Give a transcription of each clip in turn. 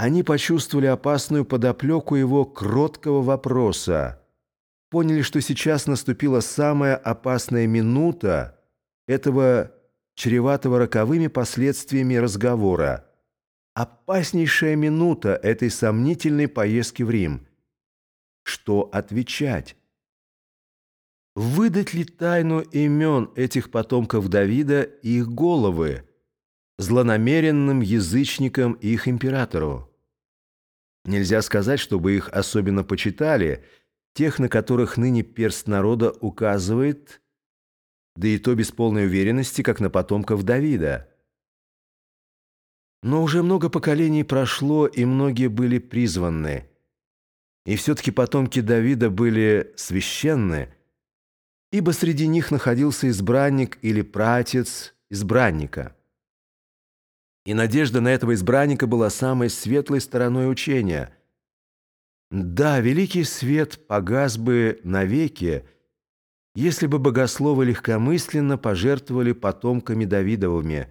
Они почувствовали опасную подоплеку его кроткого вопроса, поняли, что сейчас наступила самая опасная минута этого чреватого роковыми последствиями разговора, опаснейшая минута этой сомнительной поездки в Рим. Что отвечать? Выдать ли тайну имен этих потомков Давида и их головы злонамеренным язычникам и их императору? Нельзя сказать, чтобы их особенно почитали, тех, на которых ныне перст народа указывает, да и то без полной уверенности, как на потомков Давида. Но уже много поколений прошло, и многие были призваны. И все-таки потомки Давида были священны, ибо среди них находился избранник или пратец избранника – и надежда на этого избранника была самой светлой стороной учения. Да, великий свет погас бы навеки, если бы богословы легкомысленно пожертвовали потомками Давидовыми,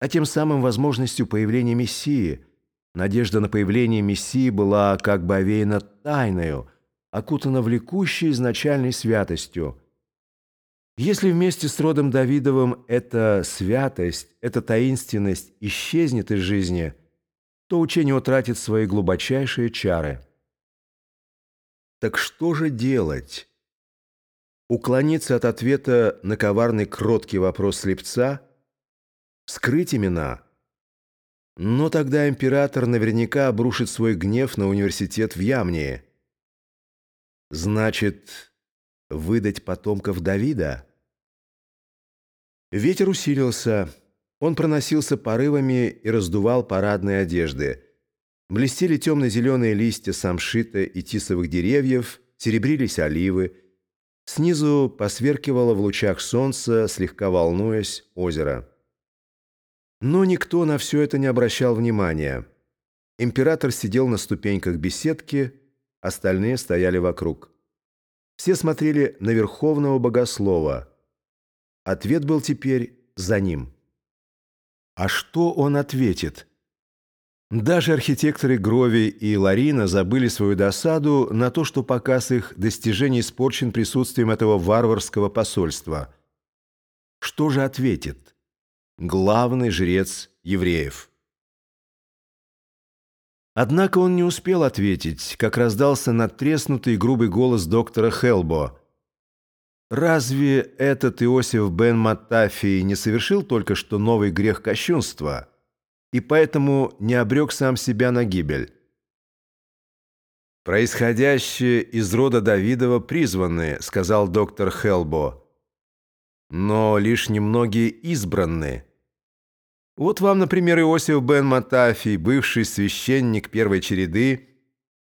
а тем самым возможностью появления Мессии. Надежда на появление Мессии была как бы овеяна тайною, окутана влекущей изначальной святостью – если вместе с родом Давидовым эта святость, эта таинственность исчезнет из жизни, то учение утратит свои глубочайшие чары. Так что же делать? Уклониться от ответа на коварный кроткий вопрос слепца? Скрыть имена? Но тогда император наверняка обрушит свой гнев на университет в Ямнии. Значит выдать потомков Давида? Ветер усилился. Он проносился порывами и раздувал парадные одежды. Блестели темно-зеленые листья самшита и тисовых деревьев, серебрились оливы. Снизу посверкивало в лучах солнца, слегка волнуясь, озеро. Но никто на все это не обращал внимания. Император сидел на ступеньках беседки, остальные стояли вокруг. Все смотрели на верховного богослова. Ответ был теперь за ним. А что он ответит? Даже архитекторы Грови и Ларина забыли свою досаду на то, что показ их достижений испорчен присутствием этого варварского посольства. Что же ответит? Главный жрец евреев. Однако он не успел ответить, как раздался надтреснутый грубый голос доктора Хелбо. «Разве этот Иосиф бен Матафий не совершил только что новый грех кощунства и поэтому не обрек сам себя на гибель?» «Происходящее из рода Давидова призваны», — сказал доктор Хелбо. «Но лишь немногие избранные». Вот вам, например, Иосиф бен Матафий, бывший священник первой череды,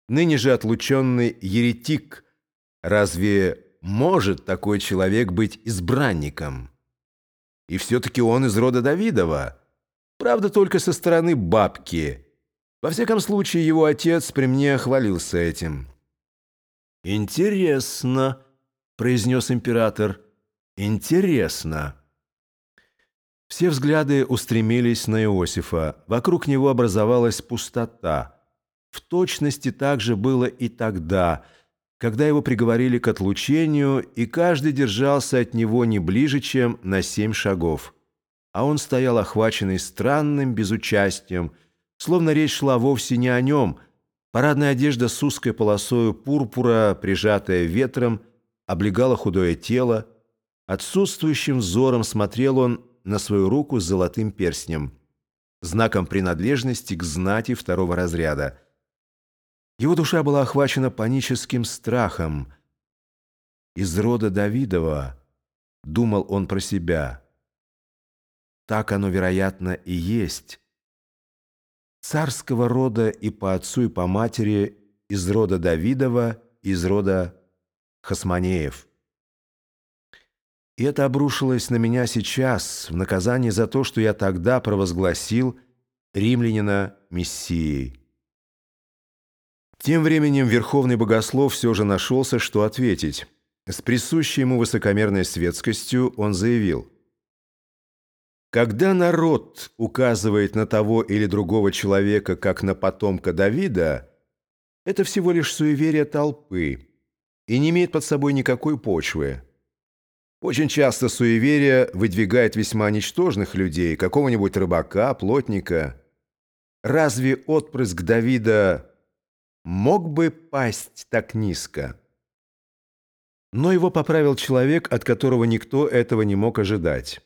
ныне же отлученный еретик. Разве может такой человек быть избранником? И все-таки он из рода Давидова. Правда, только со стороны бабки. Во всяком случае, его отец при мне хвалился этим. «Интересно», — произнес император, — «интересно». Все взгляды устремились на Иосифа. Вокруг него образовалась пустота. В точности так же было и тогда, когда его приговорили к отлучению, и каждый держался от него не ближе, чем на семь шагов. А он стоял охваченный странным безучастием, словно речь шла вовсе не о нем. Парадная одежда с узкой полосою пурпура, прижатая ветром, облегала худое тело. Отсутствующим взором смотрел он на свою руку с золотым перстнем, знаком принадлежности к знати второго разряда. Его душа была охвачена паническим страхом. «Из рода Давидова», — думал он про себя, — «так оно, вероятно, и есть». Царского рода и по отцу, и по матери, из рода Давидова, из рода Хасманеев. И это обрушилось на меня сейчас в наказание за то, что я тогда провозгласил римлянина мессией. Тем временем Верховный Богослов все же нашелся, что ответить. С присущей ему высокомерной светскостью он заявил – Когда народ указывает на того или другого человека, как на потомка Давида, это всего лишь суеверие толпы и не имеет под собой никакой почвы. Очень часто суеверие выдвигает весьма ничтожных людей, какого-нибудь рыбака, плотника. Разве отпрыск Давида мог бы пасть так низко? Но его поправил человек, от которого никто этого не мог ожидать.